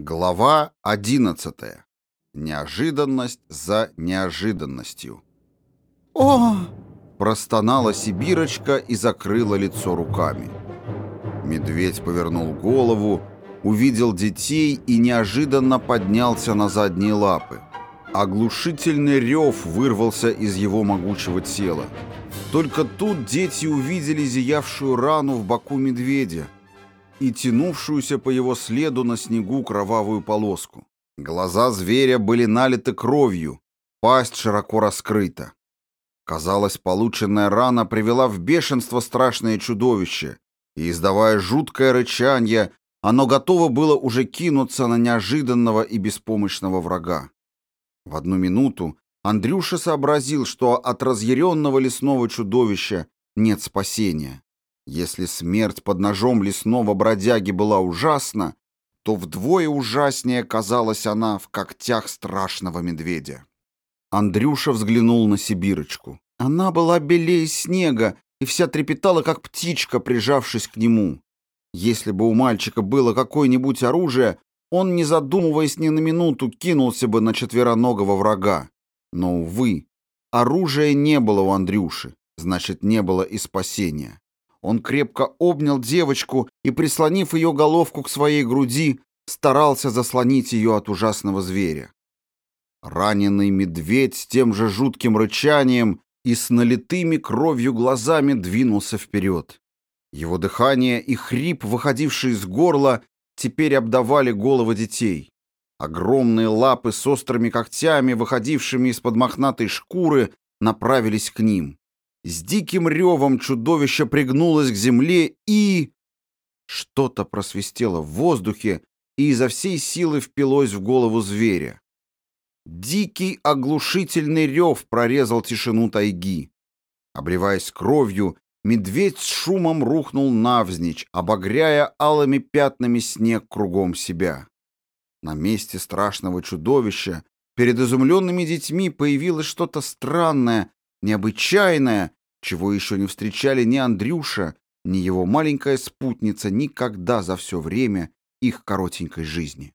Глава 11. Неожиданность за неожиданностью. О! Простонала Сибирочка и закрыла лицо руками. Медведь повернул голову, увидел детей и неожиданно поднялся на задние лапы. Оглушительный рев вырвался из его могучего тела. Только тут дети увидели зиявшую рану в боку медведя и тянувшуюся по его следу на снегу кровавую полоску. Глаза зверя были налиты кровью, пасть широко раскрыта. Казалось, полученная рана привела в бешенство страшное чудовище, и, издавая жуткое рычанье, оно готово было уже кинуться на неожиданного и беспомощного врага. В одну минуту Андрюша сообразил, что от разъяренного лесного чудовища нет спасения. Если смерть под ножом лесного бродяги была ужасна, то вдвое ужаснее казалась она в когтях страшного медведя. Андрюша взглянул на Сибирочку. Она была белее снега и вся трепетала, как птичка, прижавшись к нему. Если бы у мальчика было какое-нибудь оружие, он, не задумываясь ни на минуту, кинулся бы на четвероногого врага. Но, увы, оружия не было у Андрюши, значит, не было и спасения. Он крепко обнял девочку и, прислонив ее головку к своей груди, старался заслонить ее от ужасного зверя. Раненый медведь с тем же жутким рычанием и с налитыми кровью глазами двинулся вперед. Его дыхание и хрип, выходивший из горла, теперь обдавали головы детей. Огромные лапы с острыми когтями, выходившими из-под мохнатой шкуры, направились к ним. С диким ревом чудовище пригнулось к земле и... Что-то просвистело в воздухе и изо всей силы впилось в голову зверя. Дикий оглушительный рев прорезал тишину тайги. Обливаясь кровью, медведь с шумом рухнул навзничь, обогряя алыми пятнами снег кругом себя. На месте страшного чудовища перед изумленными детьми появилось что-то странное, необычайное, чего еще не встречали ни Андрюша, ни его маленькая спутница никогда за все время их коротенькой жизни.